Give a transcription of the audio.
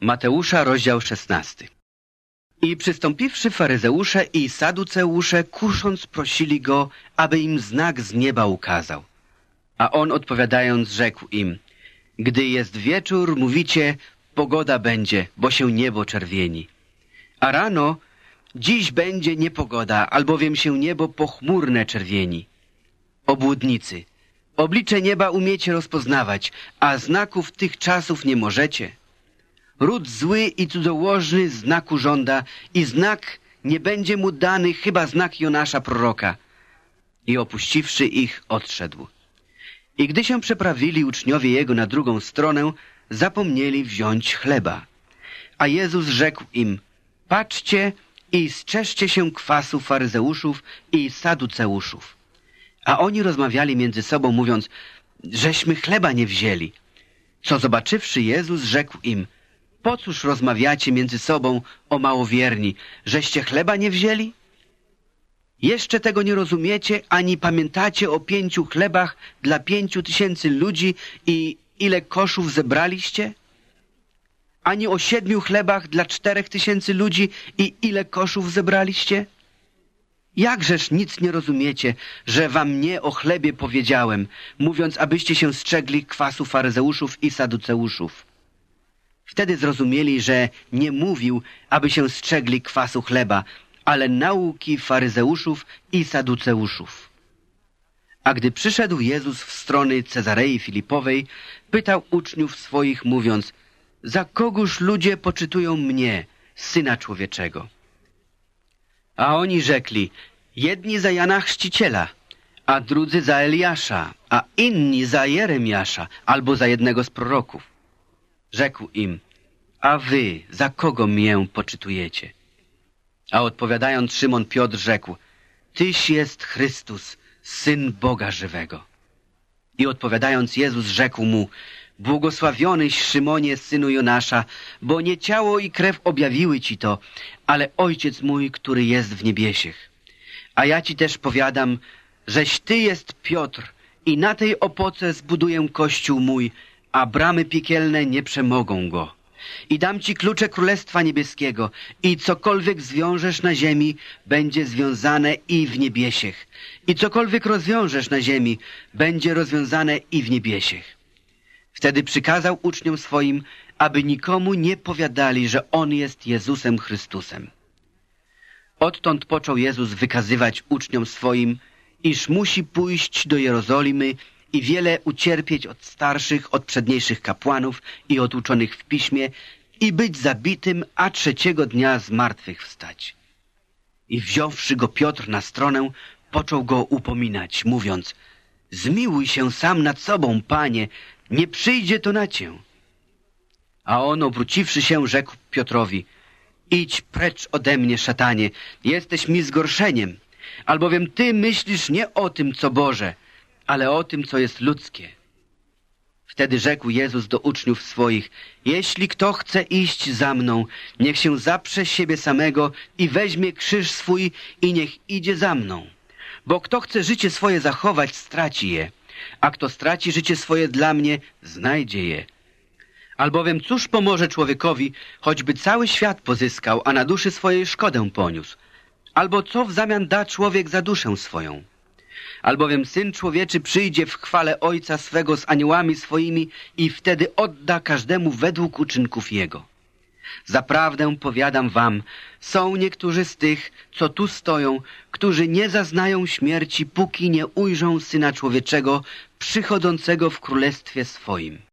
Mateusza, rozdział 16. I przystąpiwszy faryzeusze i saduceusze, kusząc, prosili go, aby im znak z nieba ukazał. A on odpowiadając rzekł im, gdy jest wieczór, mówicie, pogoda będzie, bo się niebo czerwieni. A rano, dziś będzie niepogoda, albowiem się niebo pochmurne czerwieni. Obłudnicy, oblicze nieba umiecie rozpoznawać, a znaków tych czasów nie możecie. Ród zły i cudzołożny znaku żąda i znak nie będzie mu dany, chyba znak Jonasza proroka. I opuściwszy ich, odszedł. I gdy się przeprawili uczniowie jego na drugą stronę, zapomnieli wziąć chleba. A Jezus rzekł im, patrzcie i strzeżcie się kwasu faryzeuszów i saduceuszów. A oni rozmawiali między sobą, mówiąc, żeśmy chleba nie wzięli. Co zobaczywszy Jezus, rzekł im, po cóż rozmawiacie między sobą o małowierni, żeście chleba nie wzięli? Jeszcze tego nie rozumiecie, ani pamiętacie o pięciu chlebach dla pięciu tysięcy ludzi i ile koszów zebraliście? Ani o siedmiu chlebach dla czterech tysięcy ludzi i ile koszów zebraliście? Jakżeż nic nie rozumiecie, że wam nie o chlebie powiedziałem, mówiąc, abyście się strzegli kwasu faryzeuszów i saduceuszów. Wtedy zrozumieli, że nie mówił, aby się strzegli kwasu chleba, ale nauki faryzeuszów i saduceuszów. A gdy przyszedł Jezus w strony Cezarei Filipowej, pytał uczniów swoich, mówiąc, za kogóż ludzie poczytują mnie, Syna Człowieczego? A oni rzekli, jedni za Jana Chrzciciela, a drudzy za Eliasza, a inni za Jeremiasza, albo za jednego z proroków. Rzekł im, a wy za kogo mię poczytujecie? A odpowiadając Szymon Piotr rzekł, Tyś jest Chrystus, Syn Boga żywego. I odpowiadając Jezus rzekł mu, Błogosławionyś Szymonie, synu Jonasza, bo nie ciało i krew objawiły ci to, ale Ojciec mój, który jest w niebiesiech. A ja ci też powiadam, żeś ty jest Piotr i na tej opoce zbuduję kościół mój, a bramy piekielne nie przemogą go. I dam ci klucze Królestwa Niebieskiego i cokolwiek zwiążesz na ziemi, będzie związane i w niebiesiech. I cokolwiek rozwiążesz na ziemi, będzie rozwiązane i w niebiesiech. Wtedy przykazał uczniom swoim, aby nikomu nie powiadali, że On jest Jezusem Chrystusem. Odtąd począł Jezus wykazywać uczniom swoim, iż musi pójść do Jerozolimy i wiele ucierpieć od starszych, od przedniejszych kapłanów i od uczonych w piśmie i być zabitym, a trzeciego dnia z martwych wstać. I wziąwszy go Piotr na stronę, począł go upominać, mówiąc Zmiłuj się sam nad sobą, panie, nie przyjdzie to na cię. A on, obróciwszy się, rzekł Piotrowi Idź precz ode mnie, szatanie, jesteś mi zgorszeniem, albowiem ty myślisz nie o tym, co Boże, ale o tym, co jest ludzkie. Wtedy rzekł Jezus do uczniów swoich, jeśli kto chce iść za mną, niech się zaprze siebie samego i weźmie krzyż swój i niech idzie za mną. Bo kto chce życie swoje zachować, straci je, a kto straci życie swoje dla mnie, znajdzie je. Albowiem cóż pomoże człowiekowi, choćby cały świat pozyskał, a na duszy swojej szkodę poniósł? Albo co w zamian da człowiek za duszę swoją? Albowiem Syn Człowieczy przyjdzie w chwale Ojca swego z aniołami swoimi i wtedy odda każdemu według uczynków Jego. Zaprawdę powiadam wam, są niektórzy z tych, co tu stoją, którzy nie zaznają śmierci, póki nie ujrzą Syna Człowieczego przychodzącego w Królestwie swoim.